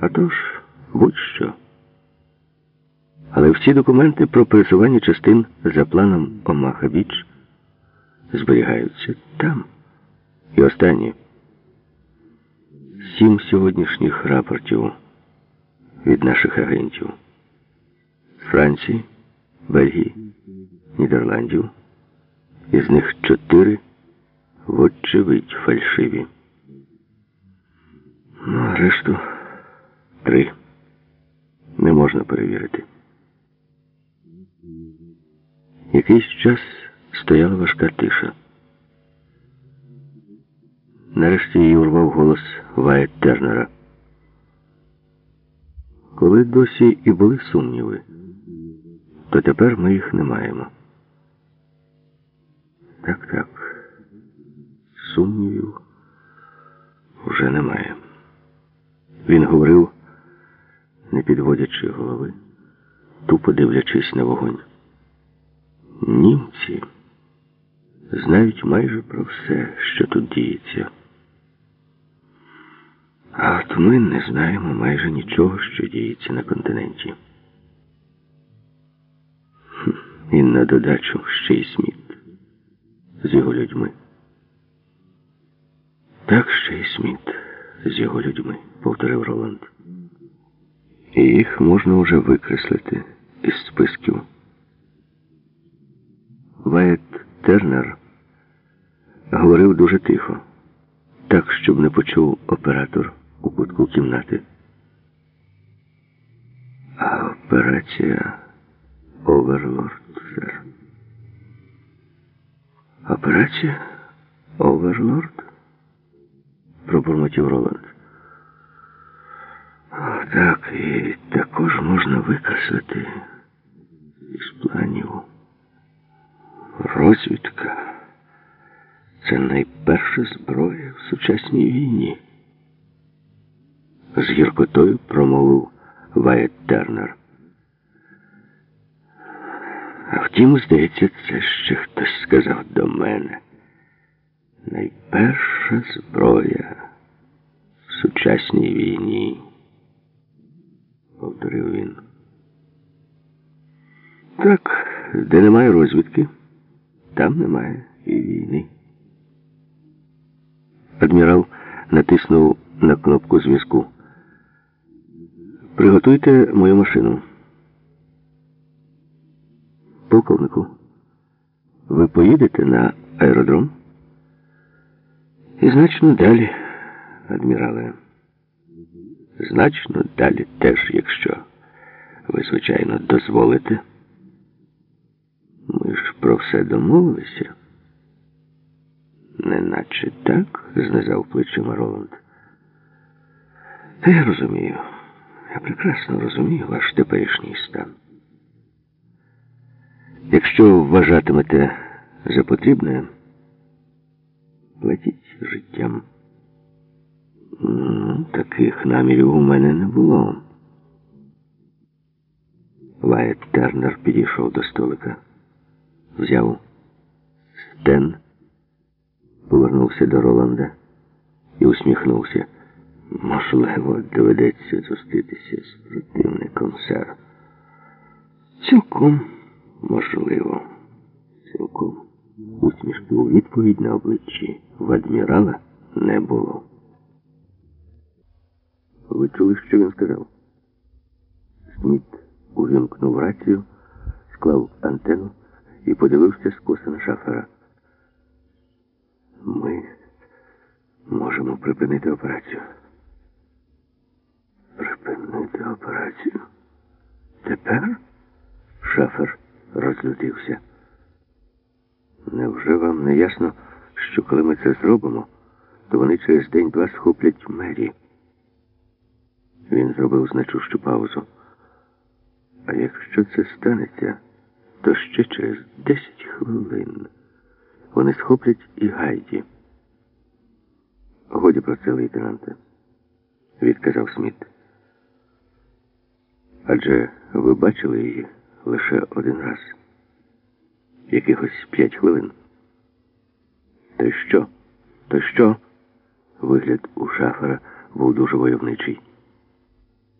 А тож, будь-що. Але всі документи про пересування частин за планом Омаха Біч зберігаються там. І останнє. Сім сьогоднішніх рапортів від наших агентів Франції, Бельгії, Нідерландів. Із них чотири вочевидь фальшиві. Ну, а решту три. Не можна перевірити. Якийсь час стояла важка тиша. Нарешті її урвав голос Вайт Тернера. Коли досі і були сумніви, то тепер ми їх не маємо. Так, так. Сумнівів вже немає. Він говорив, не підводячи голови, тупо дивлячись на вогонь. Німці знають майже про все, що тут діється. А от ми не знаємо майже нічого, що діється на континенті. І на додачу ще й Сміт з його людьми. Так ще й Сміт з його людьми, повторив Роланд. І їх можна вже викреслити із списків. Вайт Тернер говорив дуже тихо, так, щоб не почув оператор у кутку кімнати. А операція Оверлорд, сер. Операція Оверлорд? Пробурмотів Роланд. Так, і також можна викреслити із планів. Розвідка це найперша зброя в сучасній війні. З гіркотою промовив Вайт Тернер. А втім, здається, це ще хтось сказав до мене. Найперша зброя в сучасній війні, повторив він. Так, де немає розвідки, там немає і війни. Адмірал натиснув на кнопку зв'язку. Приготуйте мою машину. Полковнику, ви поїдете на аеродром? І значно далі, адмірале. Значно далі теж, якщо ви, звичайно, дозволите. Ми ж про все домовилися. Неначе так, знизав плечима Роланд. Та я розумію. Я прекрасно розумію ваш теперішній стан. Якщо вважатимете за потрібне, платіть життям. Таких намірів у мене не було. Вайт Тернер підійшов до столика, взяв стен, повернувся до Роланда і усміхнувся. Можливо, доведеться зустрітися з противником, сер. Цілком можливо. Цілком. Усмішки у відповідь на обличчі в адмірала не було. Ви чули, що він сказав? Сміт увімкнув рацію, склав антенну і подивився скоса на шафера. Ми можемо припинити операцію. Припинити операцію. Тепер шафер розлютився. Невже вам не ясно, що коли ми це зробимо, то вони через день-два схоплять мері? Він зробив значущу паузу. А якщо це станеться, то ще через десять хвилин вони схоплять і гайді. Годі про це, лейтенанте, відказав Сміт. Адже ви бачили її лише один раз. Якихось п'ять хвилин. То що? То що? Вигляд у шафера був дуже войовничий.